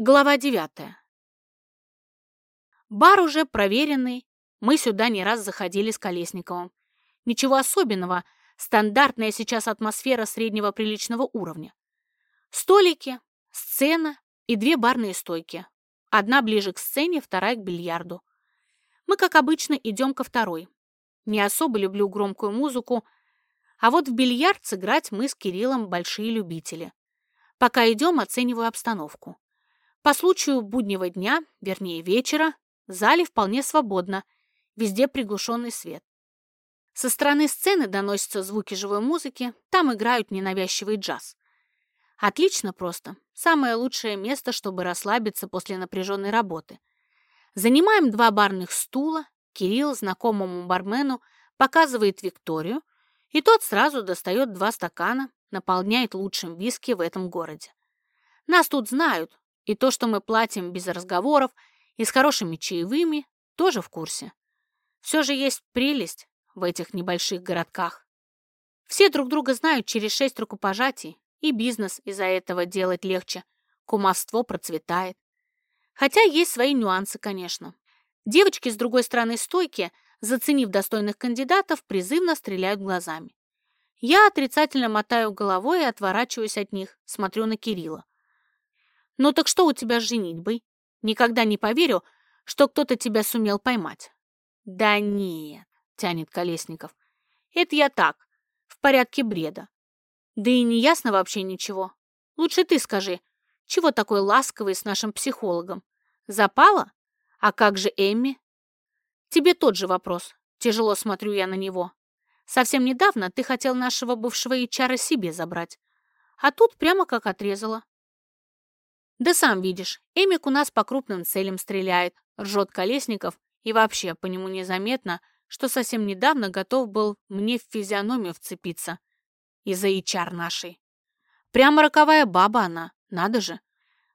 Глава девятая. Бар уже проверенный. Мы сюда не раз заходили с Колесниковым. Ничего особенного, стандартная сейчас атмосфера среднего приличного уровня. Столики, сцена и две барные стойки. Одна ближе к сцене, вторая к бильярду. Мы, как обычно, идем ко второй. Не особо люблю громкую музыку, а вот в бильярд сыграть мы с Кириллом большие любители. Пока идем, оцениваю обстановку. По случаю буднего дня, вернее вечера, в зале вполне свободно, везде приглушенный свет. Со стороны сцены доносятся звуки живой музыки, там играют ненавязчивый джаз. Отлично просто. Самое лучшее место, чтобы расслабиться после напряженной работы. Занимаем два барных стула, Кирилл знакомому бармену показывает Викторию, и тот сразу достает два стакана, наполняет лучшим виски в этом городе. Нас тут знают, и то, что мы платим без разговоров и с хорошими чаевыми, тоже в курсе. Все же есть прелесть в этих небольших городках. Все друг друга знают через шесть рукопожатий, и бизнес из-за этого делать легче, кумовство процветает. Хотя есть свои нюансы, конечно. Девочки с другой стороны стойки, заценив достойных кандидатов, призывно стреляют глазами. Я отрицательно мотаю головой и отворачиваюсь от них, смотрю на Кирилла. «Ну так что у тебя с женитьбой? Никогда не поверю, что кто-то тебя сумел поймать». «Да нет», — тянет Колесников. «Это я так, в порядке бреда. Да и не ясно вообще ничего. Лучше ты скажи, чего такой ласковый с нашим психологом? Запала? А как же Эмми?» «Тебе тот же вопрос. Тяжело смотрю я на него. Совсем недавно ты хотел нашего бывшего HR себе забрать. А тут прямо как отрезала. Да сам видишь, Эмик у нас по крупным целям стреляет, ржет Колесников, и вообще по нему незаметно, что совсем недавно готов был мне в физиономию вцепиться. Из-за HR нашей. Прямо роковая баба она, надо же.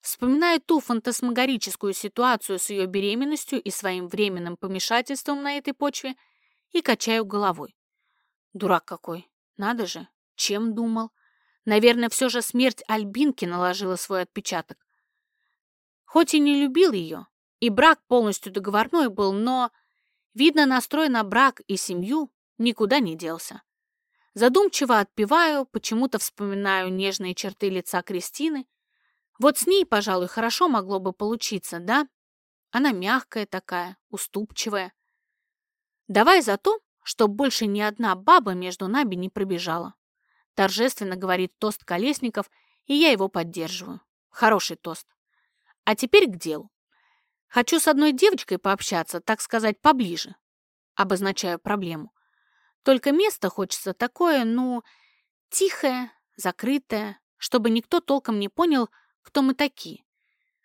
Вспоминаю ту фантасмагорическую ситуацию с ее беременностью и своим временным помешательством на этой почве и качаю головой. Дурак какой, надо же, чем думал? Наверное, все же смерть Альбинки наложила свой отпечаток. Хоть и не любил ее, и брак полностью договорной был, но, видно, настрой на брак и семью никуда не делся. Задумчиво отпеваю, почему-то вспоминаю нежные черты лица Кристины. Вот с ней, пожалуй, хорошо могло бы получиться, да? Она мягкая такая, уступчивая. Давай за то, чтоб больше ни одна баба между нами не пробежала. Торжественно говорит тост Колесников, и я его поддерживаю. Хороший тост. А теперь к делу. Хочу с одной девочкой пообщаться, так сказать, поближе. Обозначаю проблему. Только место хочется такое, ну, тихое, закрытое, чтобы никто толком не понял, кто мы такие.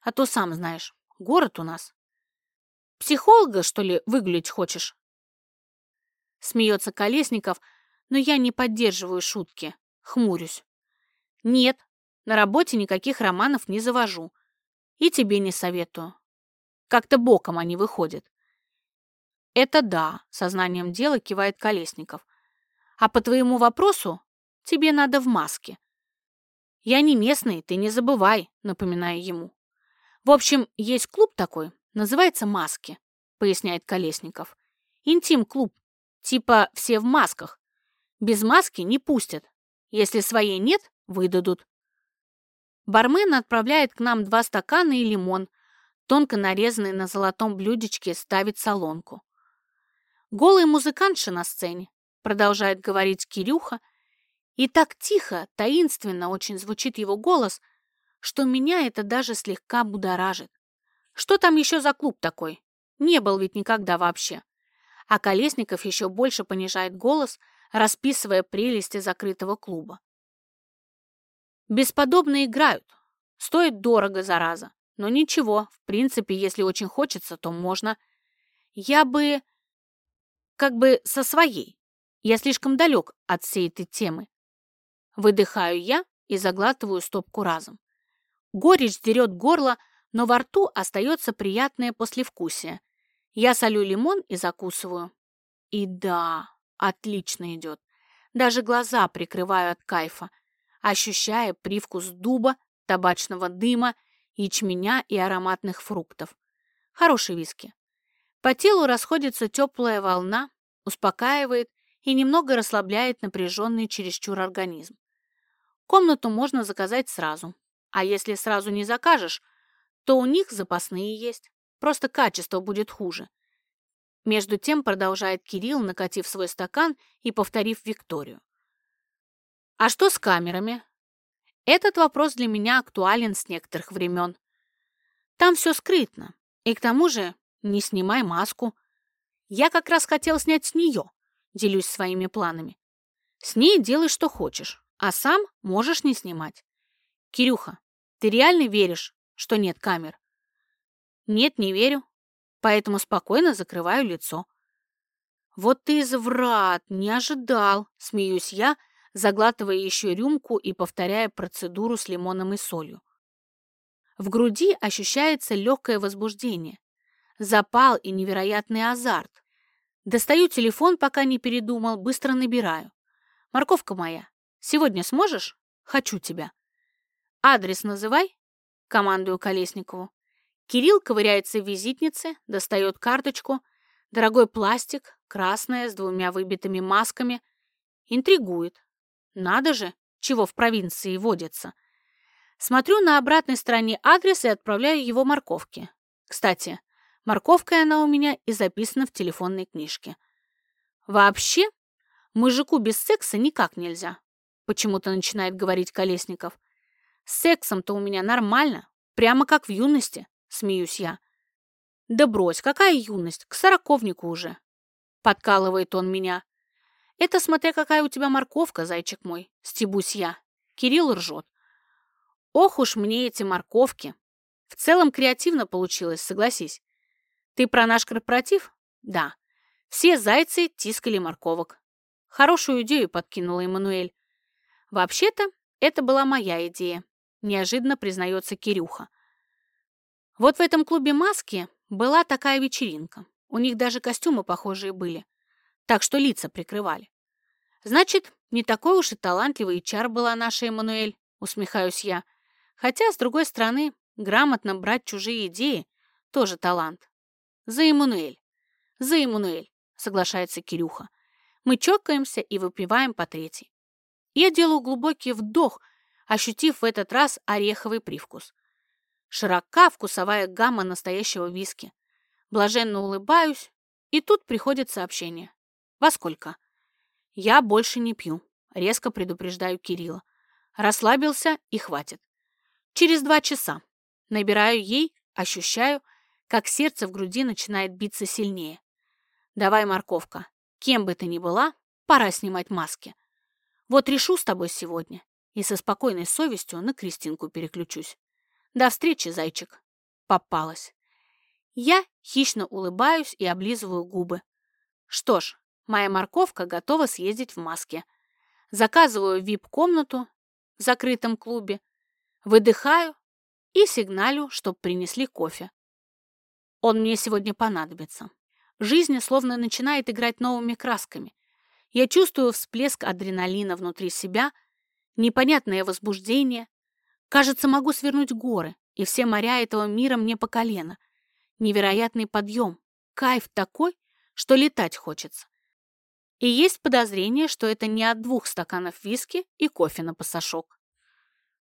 А то сам знаешь, город у нас. Психолога, что ли, выглядеть хочешь? Смеется Колесников, но я не поддерживаю шутки, хмурюсь. Нет, на работе никаких романов не завожу. И тебе не советую. Как-то боком они выходят. Это да, сознанием дела кивает Колесников. А по твоему вопросу тебе надо в маске. Я не местный, ты не забывай, напоминаю ему. В общем, есть клуб такой, называется «Маски», поясняет Колесников. Интим-клуб, типа все в масках. Без маски не пустят. Если своей нет, выдадут. Бармен отправляет к нам два стакана и лимон, тонко нарезанный на золотом блюдечке, ставит солонку. «Голый музыкантша на сцене», — продолжает говорить Кирюха, и так тихо, таинственно очень звучит его голос, что меня это даже слегка будоражит. Что там еще за клуб такой? Не был ведь никогда вообще. А Колесников еще больше понижает голос, расписывая прелести закрытого клуба. Бесподобно играют. Стоит дорого, зараза. Но ничего, в принципе, если очень хочется, то можно. Я бы... как бы со своей. Я слишком далек от всей этой темы. Выдыхаю я и заглатываю стопку разом. Горечь дерет горло, но во рту остается приятное послевкусие. Я солю лимон и закусываю. И да, отлично идет. Даже глаза прикрываю от кайфа ощущая привкус дуба, табачного дыма ячменя и ароматных фруктов. Хороший виски. По телу расходится теплая волна, успокаивает и немного расслабляет напряженный чересчур организм. Комнату можно заказать сразу, а если сразу не закажешь, то у них запасные есть, просто качество будет хуже. Между тем продолжает Кирилл, накатив свой стакан и повторив Викторию. А что с камерами? Этот вопрос для меня актуален с некоторых времен. Там все скрытно, и к тому же не снимай маску. Я как раз хотел снять с нее, делюсь своими планами. С ней делай, что хочешь, а сам можешь не снимать. Кирюха, ты реально веришь, что нет камер? Нет, не верю, поэтому спокойно закрываю лицо. Вот ты изврат, не ожидал, смеюсь я, заглатывая еще рюмку и повторяя процедуру с лимоном и солью. В груди ощущается легкое возбуждение, запал и невероятный азарт. Достаю телефон, пока не передумал, быстро набираю. «Морковка моя, сегодня сможешь? Хочу тебя». «Адрес называй», — командую Колесникову. Кирилл ковыряется в визитнице, достает карточку, дорогой пластик, красная, с двумя выбитыми масками. Интригует. Надо же, чего в провинции водится. Смотрю на обратной стороне адрес и отправляю его морковке. Кстати, морковкой она у меня и записана в телефонной книжке. Вообще, мужику без секса никак нельзя, почему-то начинает говорить Колесников. С сексом-то у меня нормально, прямо как в юности, смеюсь я. Да брось, какая юность, к сороковнику уже. Подкалывает он меня. Это смотря какая у тебя морковка, зайчик мой, стебусь я. Кирилл ржет. Ох уж мне эти морковки. В целом креативно получилось, согласись. Ты про наш корпоратив? Да. Все зайцы тискали морковок. Хорошую идею подкинула Эммануэль. Вообще-то, это была моя идея, неожиданно признается Кирюха. Вот в этом клубе маски была такая вечеринка. У них даже костюмы похожие были так что лица прикрывали. Значит, не такой уж и талантливый чар была наша Эммануэль, усмехаюсь я. Хотя, с другой стороны, грамотно брать чужие идеи – тоже талант. За Эммануэль. За Эммануэль, соглашается Кирюха. Мы чокаемся и выпиваем по третьей. Я делаю глубокий вдох, ощутив в этот раз ореховый привкус. Широка вкусовая гамма настоящего виски. Блаженно улыбаюсь, и тут приходит сообщение. «Во сколько?» «Я больше не пью», — резко предупреждаю Кирилла. Расслабился и хватит. Через два часа. Набираю ей, ощущаю, как сердце в груди начинает биться сильнее. «Давай, морковка, кем бы ты ни была, пора снимать маски. Вот решу с тобой сегодня и со спокойной совестью на Кристинку переключусь. До встречи, зайчик. Попалась. Я хищно улыбаюсь и облизываю губы. Что ж, Моя морковка готова съездить в маске. Заказываю вип-комнату в закрытом клубе, выдыхаю и сигналю, чтоб принесли кофе. Он мне сегодня понадобится. Жизнь словно начинает играть новыми красками. Я чувствую всплеск адреналина внутри себя, непонятное возбуждение. Кажется, могу свернуть горы, и все моря этого мира мне по колено. Невероятный подъем, кайф такой, что летать хочется. И есть подозрение, что это не от двух стаканов виски и кофе на пасашок.